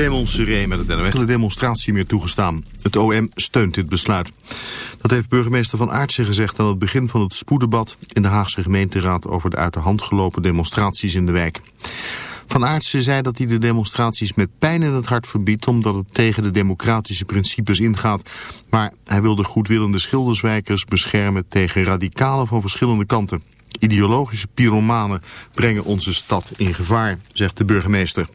Raymond Seré met het. De demonstratie meer toegestaan. Het OM steunt dit besluit. Dat heeft burgemeester Van Aartsen gezegd aan het begin van het spoeddebat in de Haagse gemeenteraad over de uit de hand gelopen demonstraties in de wijk. Van Aartsen zei dat hij de demonstraties met pijn in het hart verbiedt omdat het tegen de democratische principes ingaat. Maar hij wil de goedwillende schilderswijkers beschermen tegen radicalen van verschillende kanten. Ideologische pyromanen brengen onze stad in gevaar, zegt de burgemeester.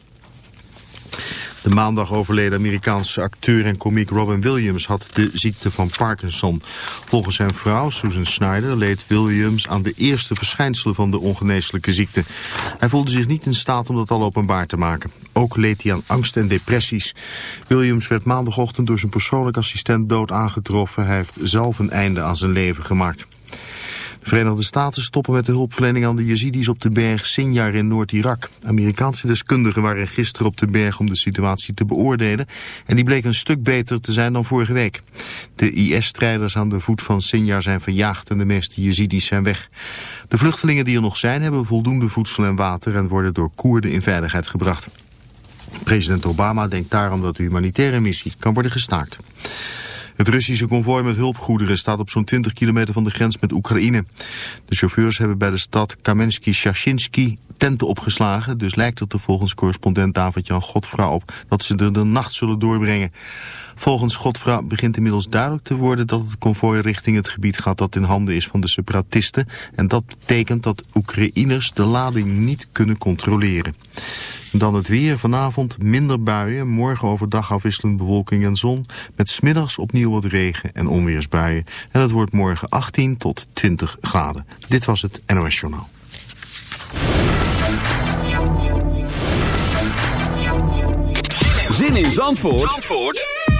De maandag overleden Amerikaanse acteur en komiek Robin Williams had de ziekte van Parkinson. Volgens zijn vrouw Susan Snyder leed Williams aan de eerste verschijnselen van de ongeneeslijke ziekte. Hij voelde zich niet in staat om dat al openbaar te maken. Ook leed hij aan angst en depressies. Williams werd maandagochtend door zijn persoonlijk assistent dood aangetroffen. Hij heeft zelf een einde aan zijn leven gemaakt. De Verenigde Staten stoppen met de hulpverlening aan de Yazidis op de berg Sinjar in Noord-Irak. Amerikaanse deskundigen waren gisteren op de berg om de situatie te beoordelen. En die bleek een stuk beter te zijn dan vorige week. De IS-strijders aan de voet van Sinjar zijn verjaagd en de meeste Yazidis zijn weg. De vluchtelingen die er nog zijn hebben voldoende voedsel en water en worden door Koerden in veiligheid gebracht. President Obama denkt daarom dat de humanitaire missie kan worden gestaakt. Het Russische konvooi met hulpgoederen staat op zo'n 20 kilometer van de grens met Oekraïne. De chauffeurs hebben bij de stad Kamensky-Shashinsky tenten opgeslagen. Dus lijkt het er volgens correspondent David-Jan Godfra op dat ze er de nacht zullen doorbrengen. Volgens Godfra begint inmiddels duidelijk te worden dat het konvooi richting het gebied gaat dat in handen is van de separatisten. En dat betekent dat Oekraïners de lading niet kunnen controleren. Dan het weer. Vanavond minder buien. Morgen overdag afwisselend bewolking en zon. Met smiddags opnieuw wat regen en onweersbuien. En het wordt morgen 18 tot 20 graden. Dit was het NOS Journaal. Zin in Zandvoort, Zandvoort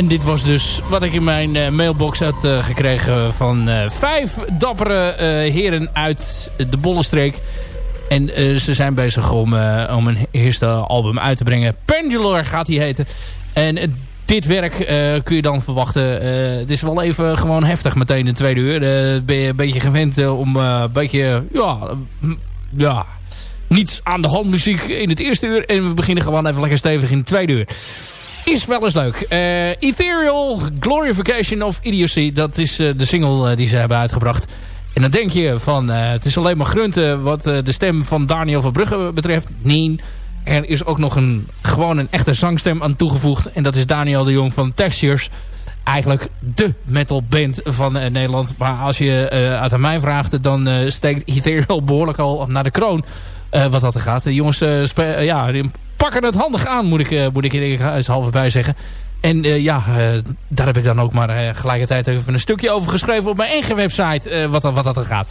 En dit was dus wat ik in mijn mailbox had gekregen van vijf dappere heren uit de Bollenstreek. En ze zijn bezig om, om een eerste album uit te brengen. Pendular gaat hij heten. En dit werk kun je dan verwachten. het is wel even gewoon heftig meteen in de tweede uur. ben je een beetje gewend om een beetje... Ja, ja, niets aan de hand muziek in het eerste uur. En we beginnen gewoon even lekker stevig in het tweede uur. Is wel eens leuk. Uh, Ethereal Glorification of Idiocy. Dat is uh, de single uh, die ze hebben uitgebracht. En dan denk je van... het is alleen maar grunten wat de stem van Daniel van Brugge betreft. Nee. Er is ook nog een, gewoon een echte zangstem aan toegevoegd. En dat is Daniel de Jong van Textures eigenlijk de metalband van uh, Nederland. Maar als je uit aan mij vraagt, dan steekt Ethereal behoorlijk al naar de kroon. wat dat er gaat. De jongens ja, pakken het handig aan, moet ik, moet ik eens halve bij zeggen. En ja, daar heb ik dan ook maar gelijkertijd even een stukje over geschreven op mijn eigen website. wat, wat dat er gaat.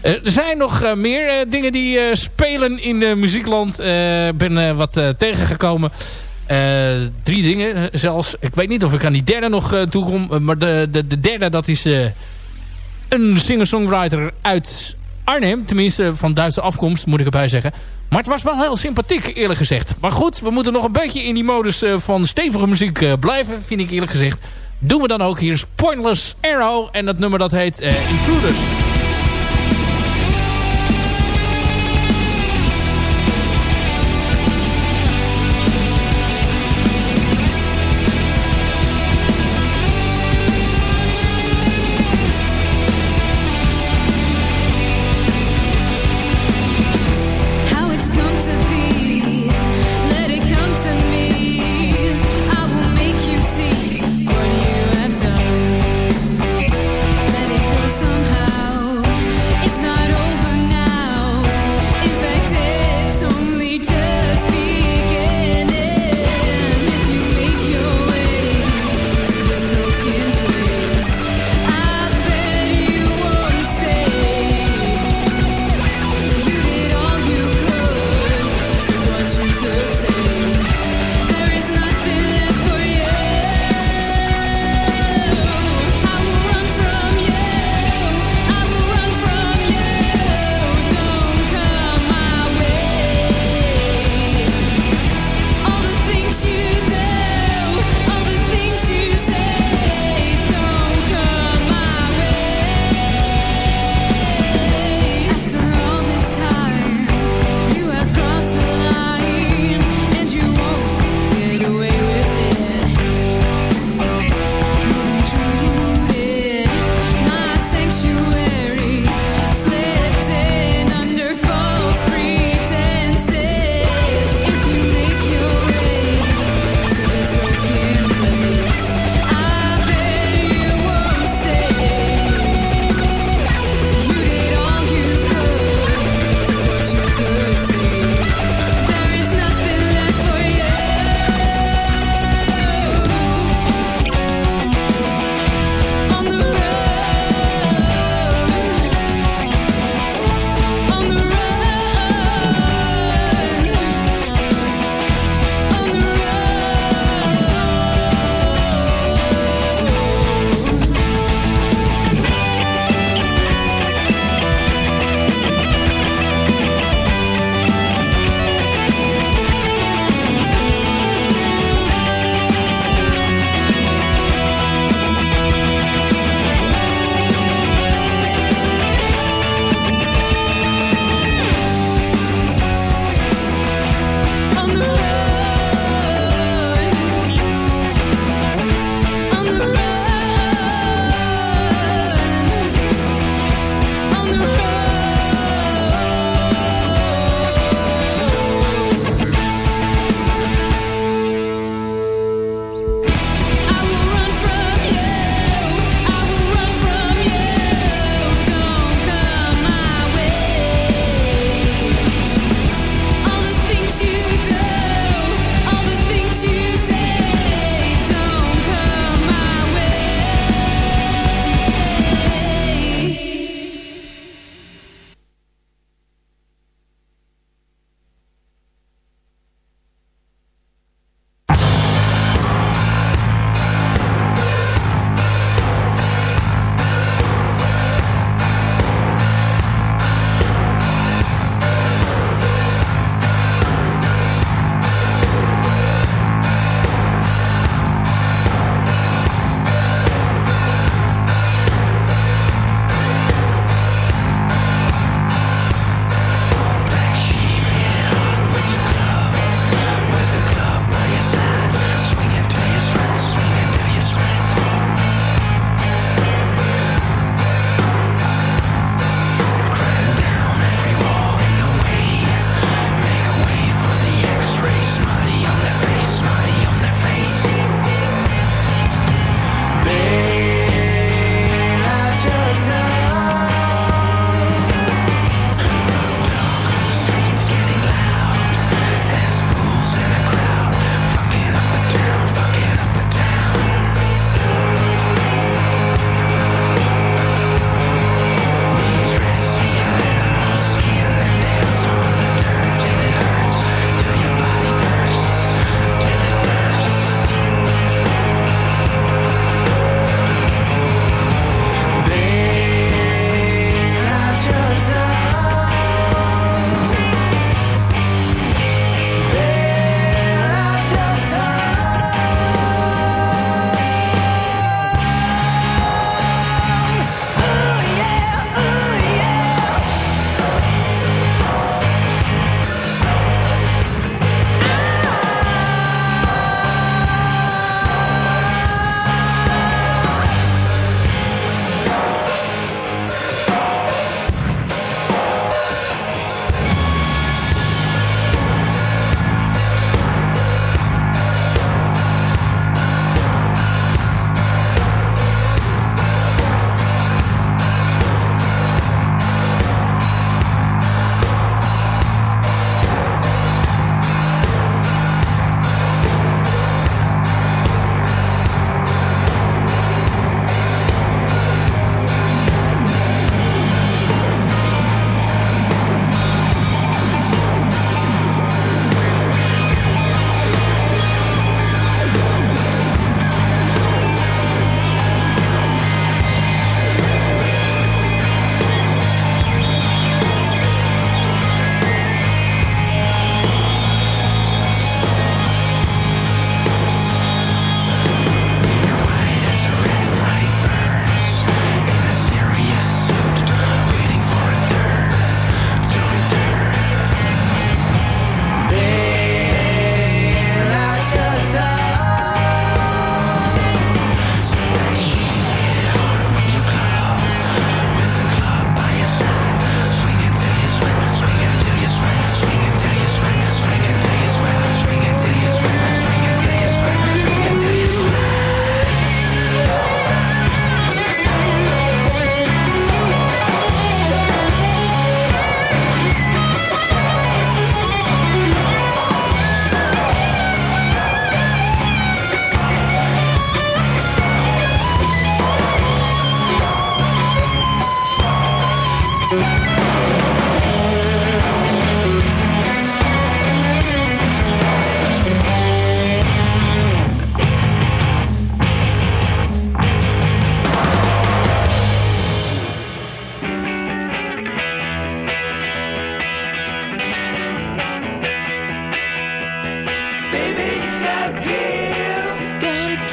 er zijn nog meer dingen die spelen in de muziekland. Ik ben wat tegengekomen. Uh, drie dingen zelfs. Ik weet niet of ik aan die derde nog uh, toe kom. maar de, de, de derde, dat is uh, een singer-songwriter uit Arnhem. Tenminste, van Duitse afkomst, moet ik erbij zeggen. Maar het was wel heel sympathiek, eerlijk gezegd. Maar goed, we moeten nog een beetje in die modus van stevige muziek blijven, vind ik eerlijk gezegd. Doen we dan ook. Hier Pointless Arrow. En dat nummer dat heet Intruders.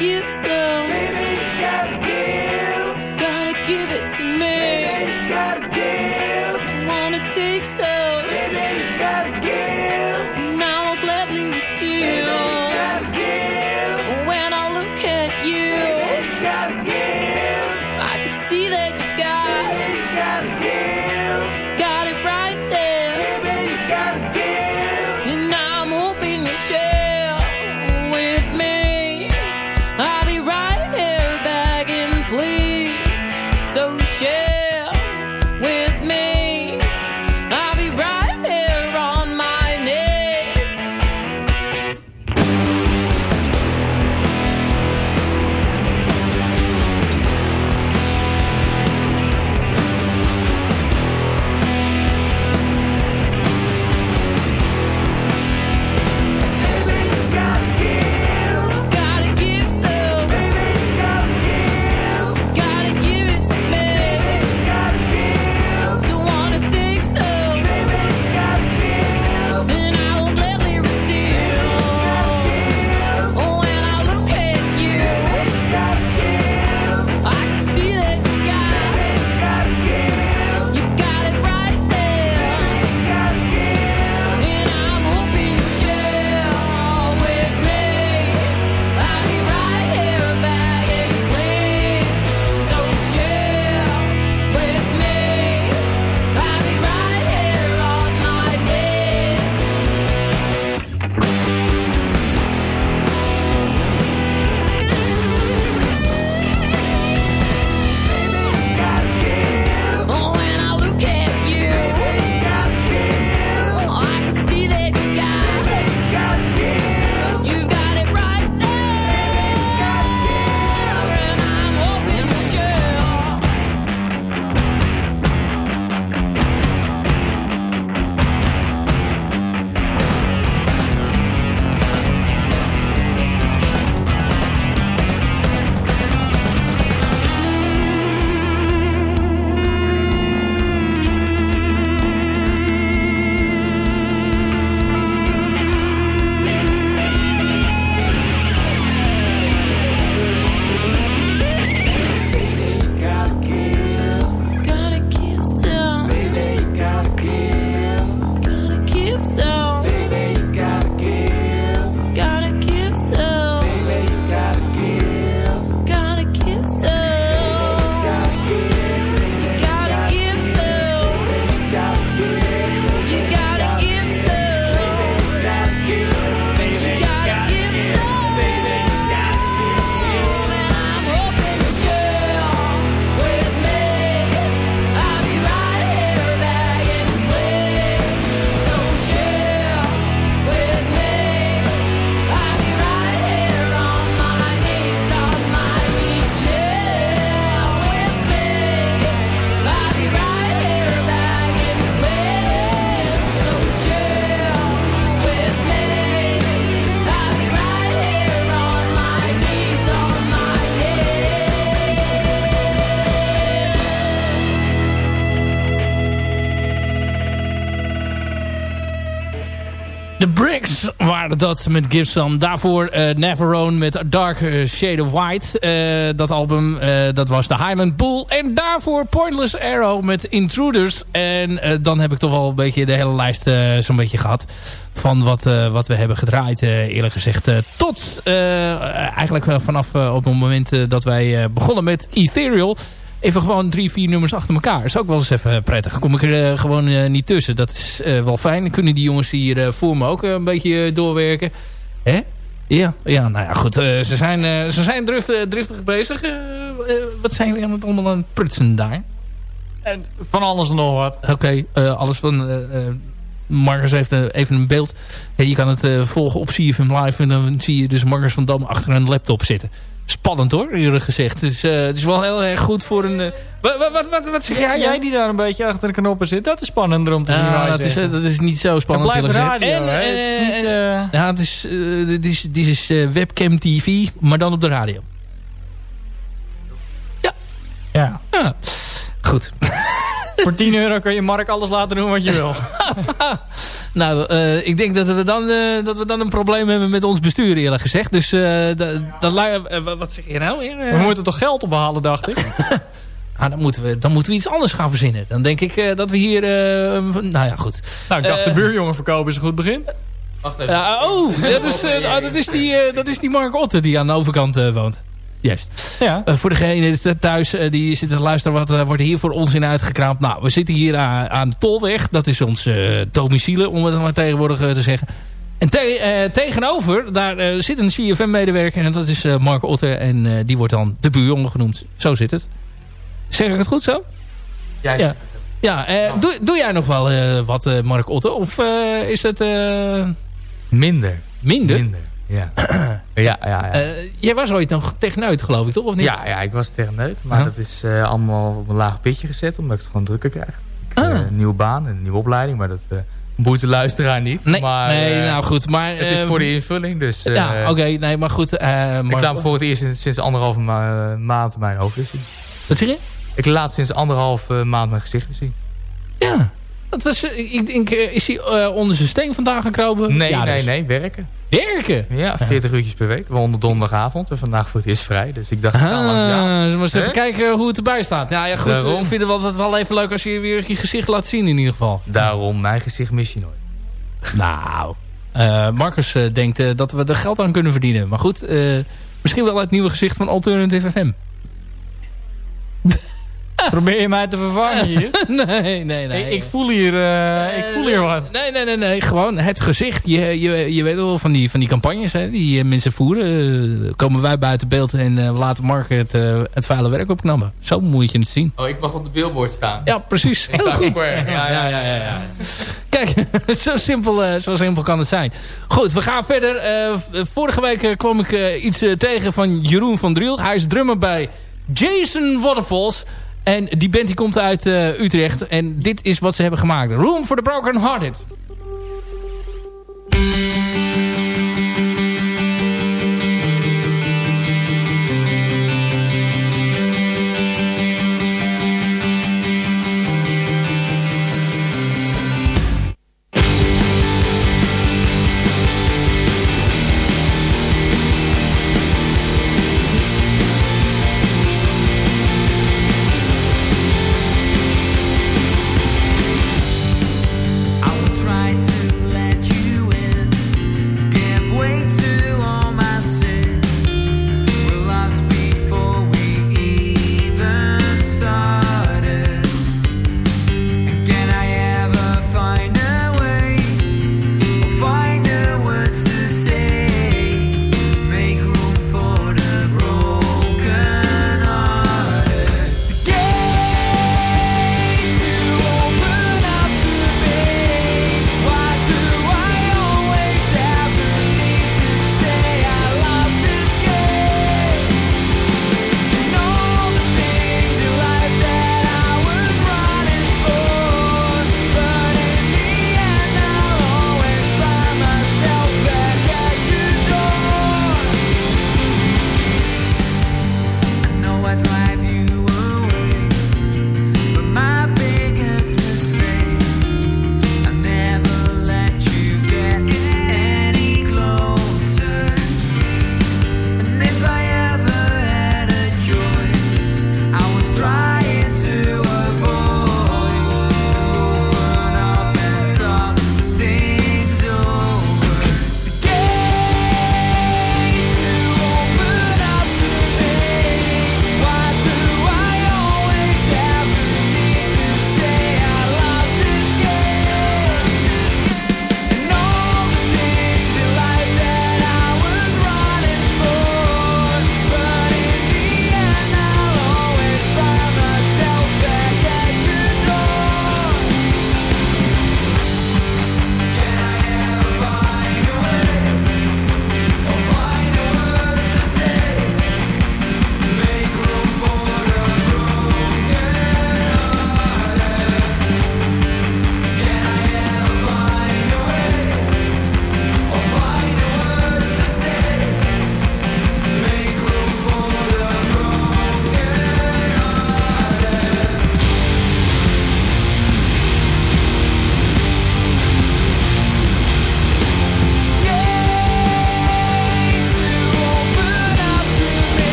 you so dat met Gibson. Daarvoor uh, Neverone met Dark Shade of White. Uh, dat album, dat was de Highland Bull. En daarvoor Pointless Arrow met Intruders. En dan heb ik toch wel een beetje de hele lijst zo'n beetje gehad. Van wat, wat we hebben gedraaid, eerlijk gezegd. tot eigenlijk vanaf op het moment dat wij begonnen met Ethereal even gewoon drie, vier nummers achter elkaar. Is ook wel eens even prettig. Kom ik er uh, gewoon uh, niet tussen. Dat is uh, wel fijn. Kunnen die jongens hier voor me ook een beetje doorwerken. Hè? Ja, ja, nou ja, goed. ze zijn, ze zijn driftig, driftig bezig. wat zijn jullie aan allemaal aan het prutsen daar? En van alles en nog wat. Oké, okay, alles van... Marcus heeft even een beeld. je kan het volgen op CFM Live. En dan zie je dus Marcus van Dam achter een laptop zitten. Spannend hoor, eerlijk gezegd. Dus uh, het is wel heel erg goed voor een... Uh, wat, wat, wat, wat zeg jij? Jij die daar een beetje achter de knoppen zit, dat is spannender om te zien. Uh, dat, is, dat is niet zo spannend. Het blijft radio, en, hè? Het is niet, ja, het is, dit is, dit is webcam TV, maar dan op de radio. Ja. Ja. ja. Goed. Voor 10 euro kun je Mark alles laten doen wat je wil. nou, uh, ik denk dat we, dan, uh, dat we dan een probleem hebben met ons bestuur eerlijk gezegd. Dus uh, dat, wat zeg je nou? We moeten toch geld ophalen, dacht ik? ah, dan, moeten we, dan moeten we iets anders gaan verzinnen. Dan denk ik dat we hier... nou ja, goed. Nou, ik dacht de buurjongen verkopen is een goed begin. Wacht even. oh, dat is, dat, is die, dat is die Mark Otte die aan de overkant woont. Juist. Ja. Uh, voor degene thuis uh, die zitten te luisteren, wat uh, wordt hier voor ons in uitgekraamd? Nou, we zitten hier aan, aan de Tolweg. Dat is ons domicile, om het maar tegenwoordig te zeggen. En te tegenover, daar zit een CFM-medewerker. En dat is Mark Otter. En die wordt dan de buurjongen genoemd. Zo zit het. Zeg ik het goed zo? Juist. Ja. Ja, doe, doe jij nog wel wat, Mark Otter? Of is het... Minder. Minder? Minder. Ja. ja, ja, ja. Uh, jij was ooit nog techneut, geloof ik, toch? Of niet? Ja, ja ik was techneut. Maar dat is uh, allemaal op een laag pitje gezet. Omdat ik het gewoon drukker krijg. Ik, uh, een nieuwe baan, een nieuwe opleiding. Maar dat boeit de luisteraar niet. Nee, maar, nee nou goed. Maar, het is voor de invulling. Dus, ja, oké. Okay, nee, maar goed. maar, ik laat voor het eerst sinds anderhalve ma maand mijn hoofd weer zien. Wat zeg je? Ik laat sinds anderhalve maand mijn gezicht weer zien. Ja. Dat is, ik denk, is hij onder zijn steen vandaag gekropen? Nee, ja, nee, dus. nee. Werken. Werken? Ja, 40 ja. uurtjes per week. Waaronder donderdagavond. En vandaag voor het eerst vrij. Dus ik dacht, ah, nou, ja. Dus we eens even kijken hoe het erbij staat. Ja, ja goed. Daarom. Ik vind het wel, wel even leuk als je weer je gezicht laat zien in ieder geval. Daarom, mijn gezicht mis je nooit. Nou, uh, Marcus uh, denkt uh, dat we er geld aan kunnen verdienen. Maar goed, misschien wel het nieuwe gezicht van Alternative FM. Probeer je mij te vervangen hier? nee, nee, nee. Ik, ik voel, hier, uh, ik voel hier wat. Nee, nee, nee, nee. Gewoon het gezicht. Je, je, je weet wel van die, van die campagnes hè, die mensen voeren. Uh, komen wij buiten beeld en uh, laten Mark het, het vuile werk opknappen. Zo moet je het zien. Oh, ik mag op de billboard staan. Ja, precies. Heel goed. Ja, ja, ja, ja, ja. Kijk, zo simpel, zo simpel kan het zijn. Goed, we gaan verder. vorige week kwam ik iets tegen van Jeroen van Driel. Hij is drummer bij Jason Waterfalls. En die band komt uit uh, Utrecht. En dit is wat ze hebben gemaakt. Room for the Broken Hearted.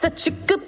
such a good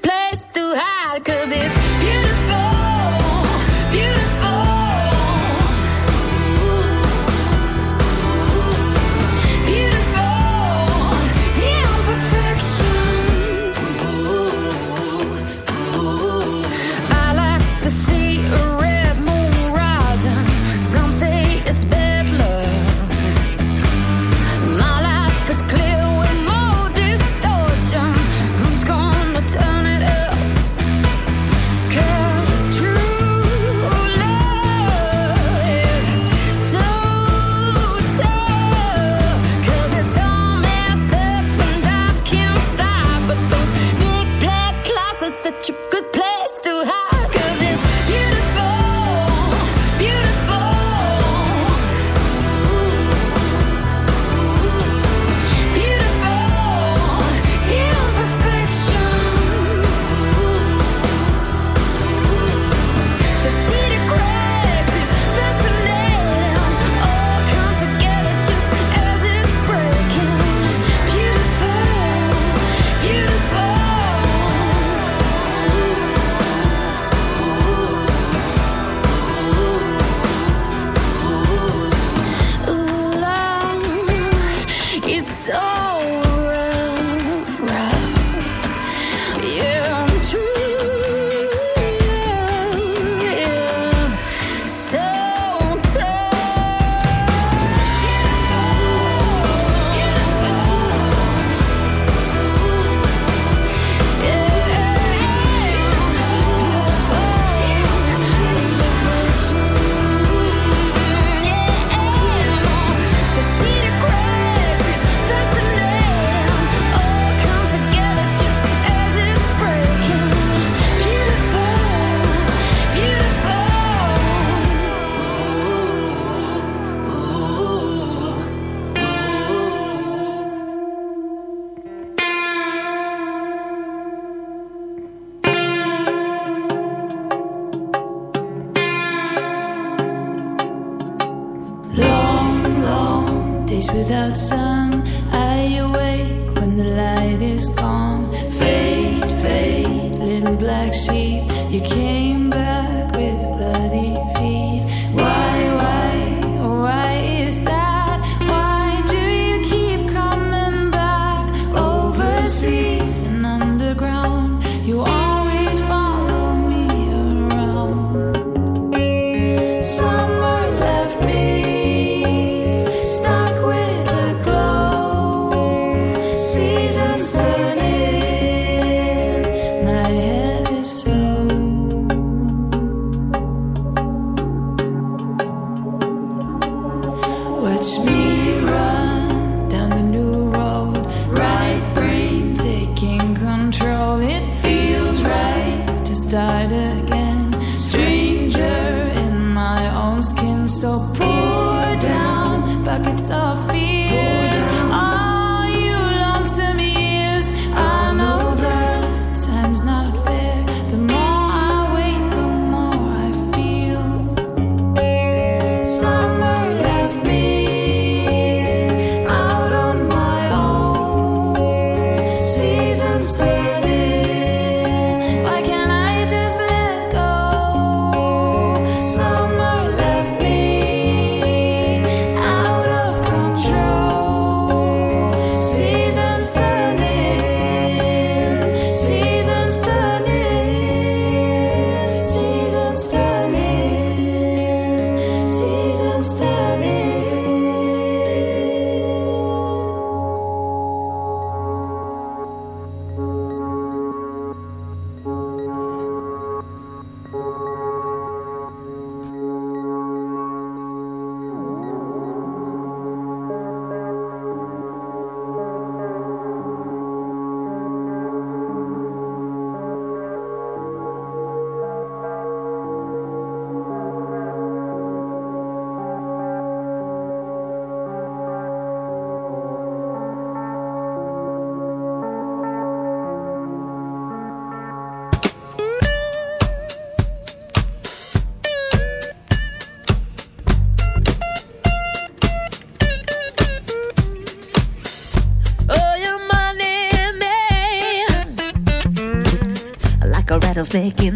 snake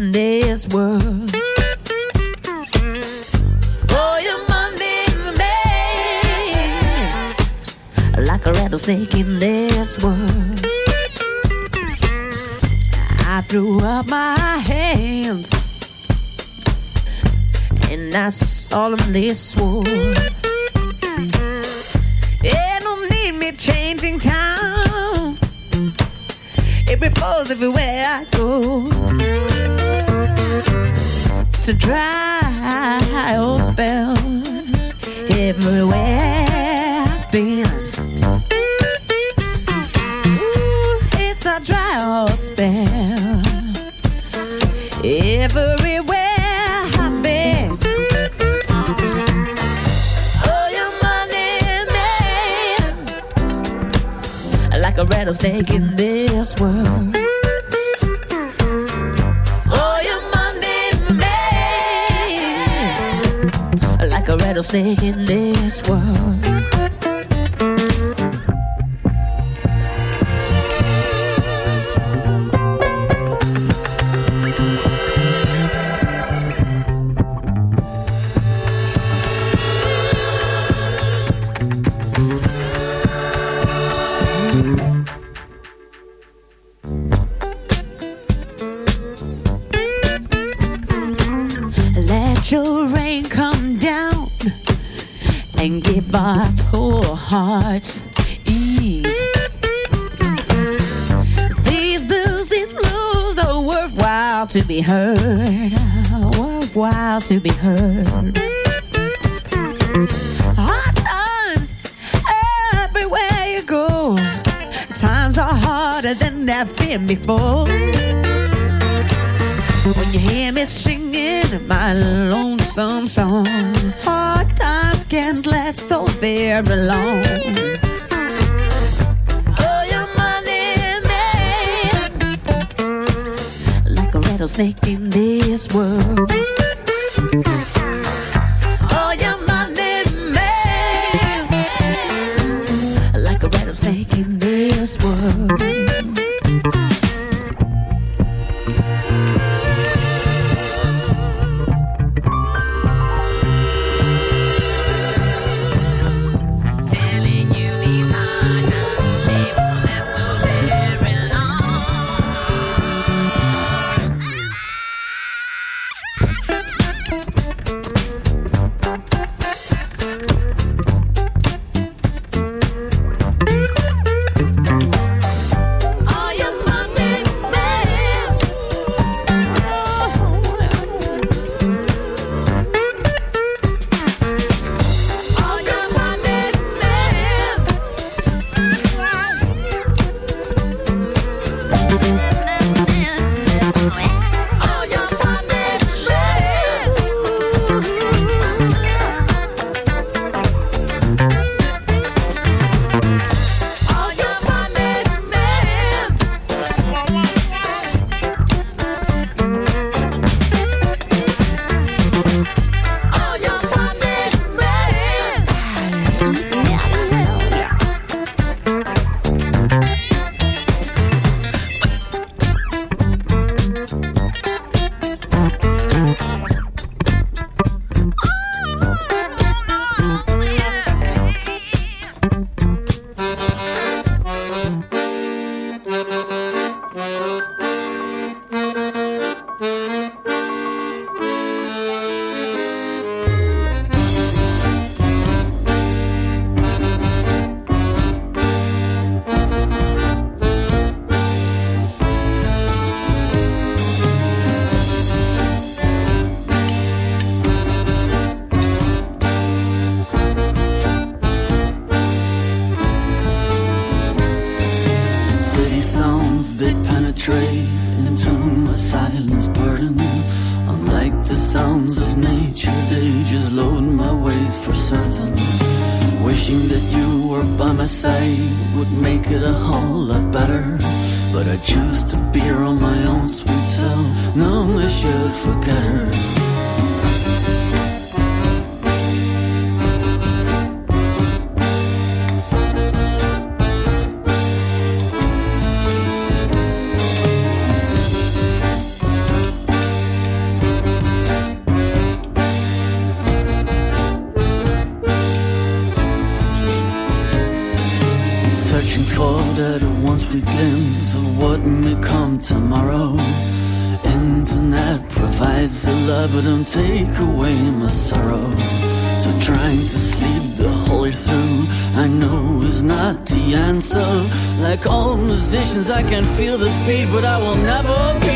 everywhere Thank you. a whole lot better. But I choose to be on my own sweet self. No, I should forget emotions, I can feel the beat, but I will never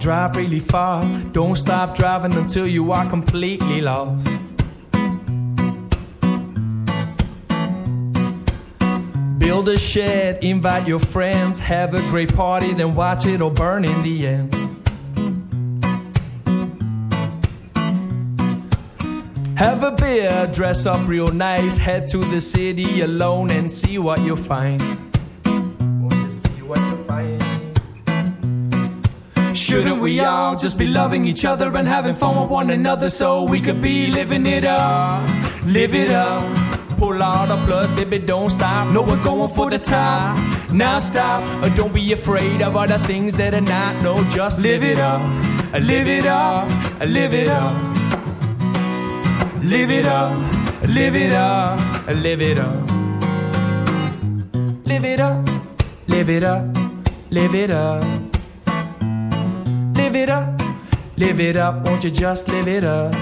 drive really far. Don't stop driving until you are completely lost. Build a shed, invite your friends, have a great party, then watch it all burn in the end. Have a beer, dress up real nice, head to the city alone and see what you'll find. we all just be loving each other and having fun with one another so we could be living it up, live it up. Pull out the plus, baby, don't stop. No, we're going for the top. Now stop, or don't be afraid of other things that are not. No, just live it up, live it up, live it up. Live it up, live it up, live it up. Live it up, live it up, live it up. Live it up, live it up, won't you just live it up?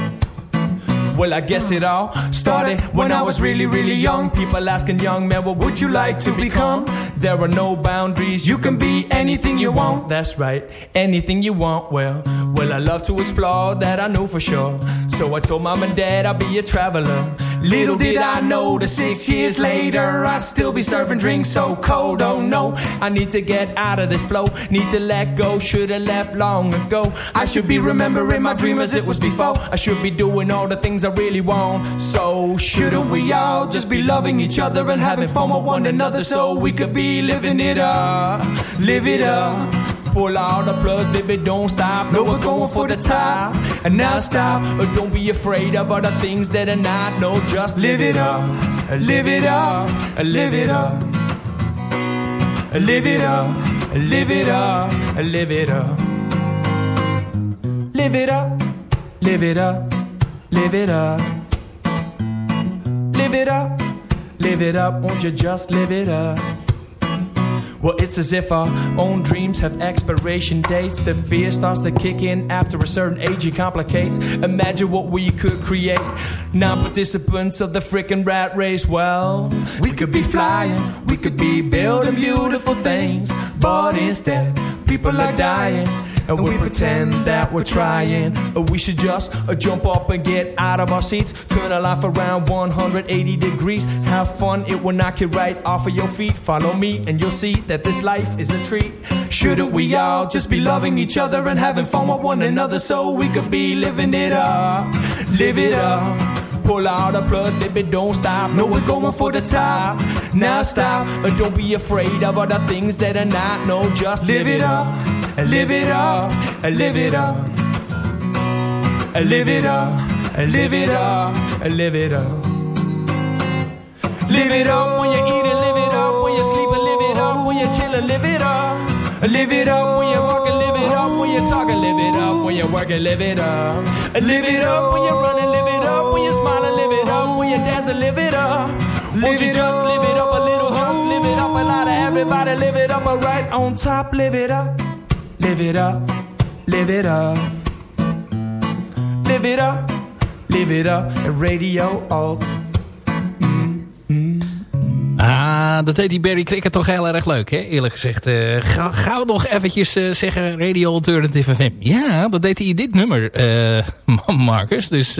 Well, I guess it all started when I was really, really young. People asking young men, what would you like to become? There are no boundaries, you can be anything you want. That's right, anything you want. Well, well, I love to explore, that I know for sure. So I told mom and dad I'll be a traveler. Little did I know that six years later I'd still be serving drinks so cold. Oh no, I need to get out of this flow. Need to let go, should've left long ago. I should be remembering my dream as it was before. I should be doing all the things I really want. So shouldn't we all just be loving each other and having fun with one another so we could be living it up, live it up. Pull out the plugs, baby, don't stop. No, we're going for the top. And now stop, or don't be afraid of other things that are not. No, just live it up, live it up, live it up. Live it up, live it up, live it up. Live it up, live it up, live it up. Live it up, Live it up, won't you just live it up? Well, it's as if our own dreams have expiration dates. The fear starts to kick in after a certain age, it complicates. Imagine what we could create. Non participants of the freaking rat race. Well, we could be flying, we could be building beautiful things. But instead, people are dying and we pretend that we're trying. We should just uh, jump up and get out of our seats, turn our life around 180 degrees. Have fun, it will knock you right off of your feet. Follow me, and you'll see that this life is a treat. Shouldn't we all just be loving each other and having fun with one another so we could be living it up? Live it up. Pull out a plug, baby, don't stop. No, we're going for the top. Now stop, don't be afraid of other things that are not. No, just live it up live it up, live it up, live it up, live it up, live it up. Live it up when you're eating, live it up when you're sleeping, live it up when you're chilling, live it up. Live it up when you're walking, live it up when you're talking, live it up when you're working, live it up. Live it up when you're running, live it up when you're smiling, live it up when you're dancing, live it up. Won't you just live it up a little, just live it up a lot of everybody, live it up right on top, live it up. Live it up, live it up. Live it up, live it up. Radio ook. Ah, dat deed die Barry Cricket toch heel erg leuk, hè? eerlijk gezegd. Uh, ga, gauw nog eventjes uh, zeggen Radio Alternative FM. Ja, dat deed hij dit nummer, uh, Marcus. Dus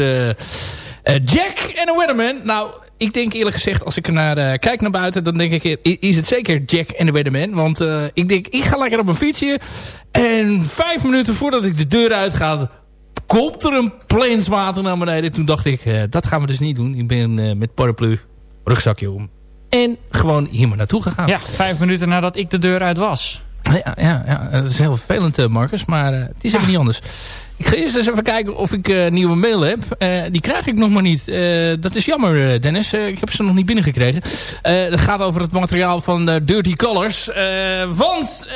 Jack en Weatherman. Nou, ik denk eerlijk gezegd, als ik naar uh, kijk naar buiten... dan denk ik, is het zeker Jack en de Weatherman. Want uh, ik denk, ik ga lekker op een fietsje. En vijf minuten voordat ik de deur uitga... komt er een planswater naar beneden. Toen dacht ik, uh, dat gaan we dus niet doen. Ik ben met paraplu, rugzakje om. En gewoon hier maar naartoe gegaan. Ja, vijf minuten nadat ik de deur uit was. Ja, ja, ja dat is heel vervelend, Marcus. Maar het is even niet anders. Ik ga eerst eens even kijken of ik uh, nieuwe mail heb. Uh, die krijg ik nog maar niet. Uh, dat is jammer, Dennis. ik heb ze nog niet binnengekregen. Het gaat over het materiaal van Dirty Colors. want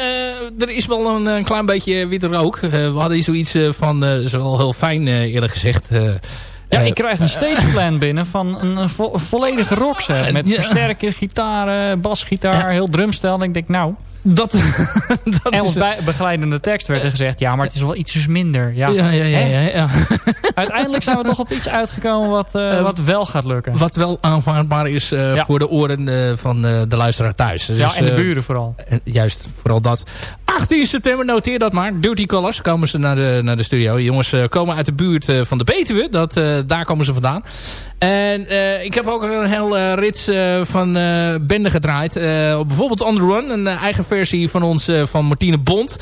er is wel een, een, klein beetje witte rook. we hadden zoiets van, uh, is wel heel fijn eerlijk gezegd... Ja, ik krijg een stageplan binnen van een, een vo volledige rockset. Met versterker, gitaren, basgitaar, heel drumstel. En ik denk, nou... Dat, dat en bij, begeleidende tekst werd er gezegd... ja, maar het is wel ietsjes minder. Ja, ja, ja, ja, ja, Uiteindelijk zijn we toch op iets uitgekomen wat, uh, wat wel gaat lukken. Wat wel aanvaardbaar is uh, ja. voor de oren van de luisteraar thuis. Dus, ja, en de buren vooral. juist, vooral dat. 18 september, noteer dat maar. Dirty Colors komen ze naar de, naar de studio. Jongens komen uit de buurt van de Betuwe. Dat, daar komen ze vandaan. En ik heb ook een heel rits van bende gedraaid. bijvoorbeeld On Run, een eigen versie van ons van Martine Bond.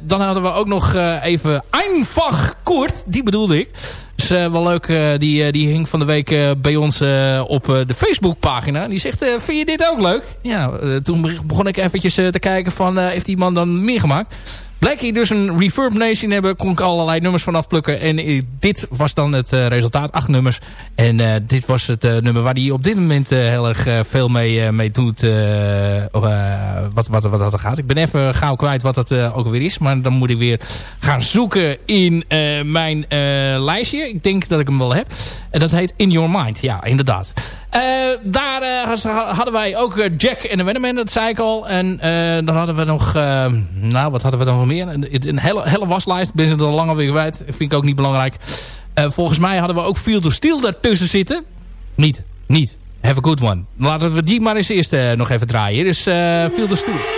dan hadden we ook nog even Einfach Koert. Die bedoelde ik. is uh, wel leuk. Uh, die, uh, die hing van de week bij ons op de Facebookpagina. Die zegt, vind je dit ook leuk? Ja, toen begon ik eventjes te kijken van, heeft die man dan meer gemaakt? Bleek hij dus een Reverb Nation hebben, kon ik allerlei nummers vanaf plukken. En dit was dan het uh, resultaat, acht nummers. En uh, dit was het nummer waar hij op dit moment heel erg veel mee, mee doet. wat, wat, wat dat gaat. Ik ben even gauw kwijt wat dat ook weer is. Maar dan moet ik weer gaan zoeken in mijn lijstje. Ik denk dat ik hem wel heb. En dat heet In Your Mind. Ja, inderdaad. Uh, daar uh, hadden wij ook uh, Jack en de dat zei ik al. En dan hadden we nog, nou wat hadden we dan nog meer? Een, hele, hele waslijst, ben er al lang alweer kwijt. Vind ik ook niet belangrijk. volgens mij hadden we ook Field of Steel daartussen zitten. Niet, niet. Have a good one. Laten we die maar eens eerst nog even draaien. Hier is Field of Steel.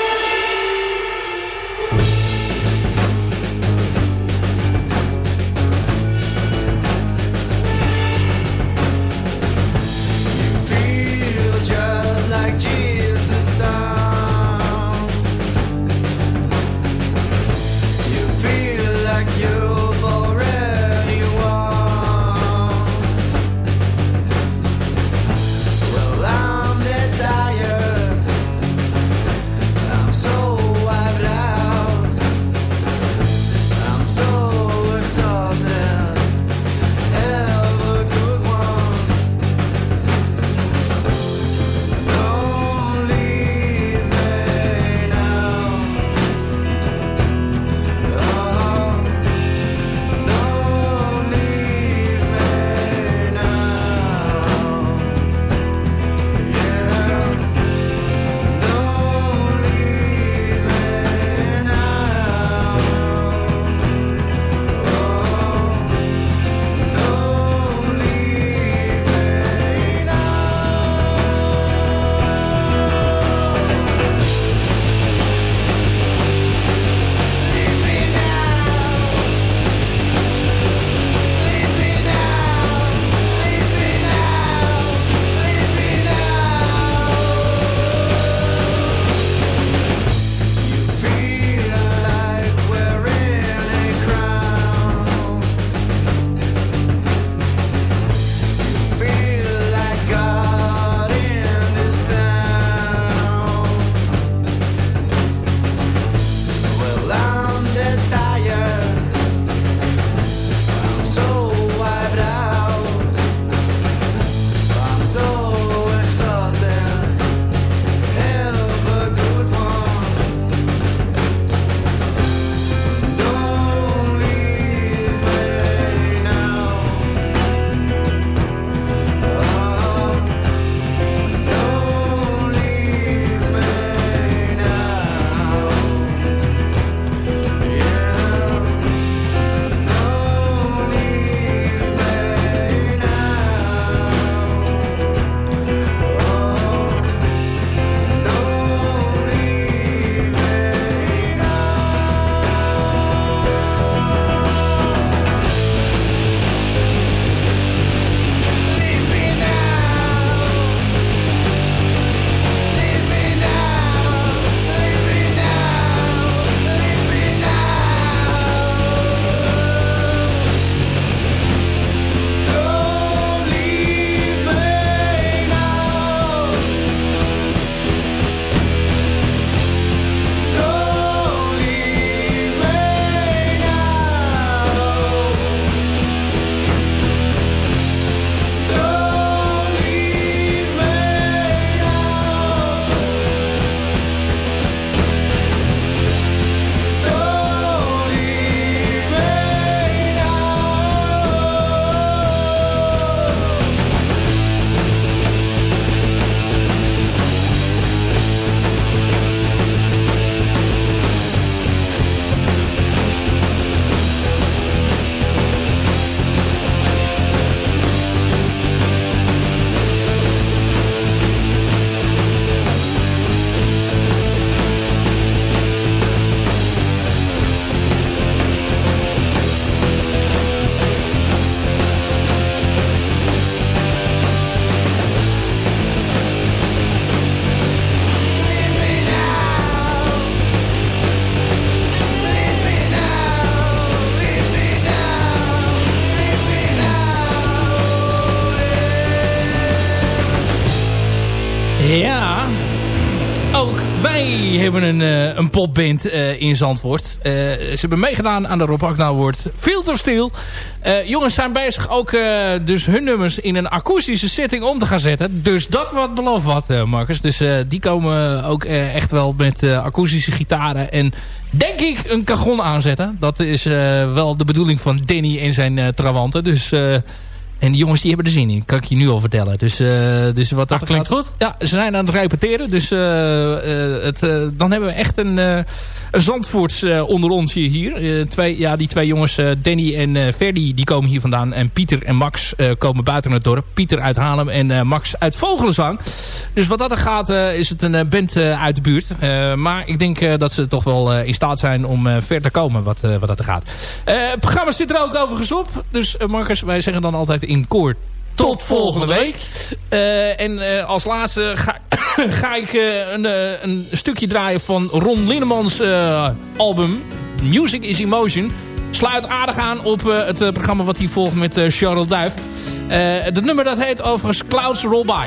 Hebben een, uh, een popband uh, in Zandvoort. Uh, ze hebben meegedaan aan de Rob Akna Award Filter Steel. jongens zijn bezig ook dus hun nummers in een akoestische setting om te gaan zetten. Dus dat wat belooft wat, Marcus. Dus die komen ook echt wel met akoestische gitaren en denk ik een cajon aanzetten. Dat is wel de bedoeling van Danny en zijn trawanten. Dus... En die jongens die hebben er zin in, kan ik je nu al vertellen. Dus, uh, dus wat dat ah, klinkt goed. Ja, ze zijn aan het repeteren. Dus uh, uh, het, dan hebben we echt een, een Zandvoorts onder ons hier. twee, ja, die twee jongens, Danny en Ferdy, die komen hier vandaan. En Pieter en Max komen buiten het dorp. Pieter uit Haarlem en Max uit Vogelenzang. Dus wat dat er gaat, is het een band uit de buurt. maar ik denk dat ze toch wel in staat zijn om ver te komen wat, wat dat er gaat. het programma zit er ook overigens op. Dus Marcus, wij zeggen dan altijd in koor tot volgende week. Uh, en uh, als laatste ga, ga ik uh, een, een, stukje draaien van Ron Linnemans album Music is Emotion. Sluit aardig aan op het programma wat hier volgt met Charles Duif. het nummer dat heet overigens Clouds Roll By.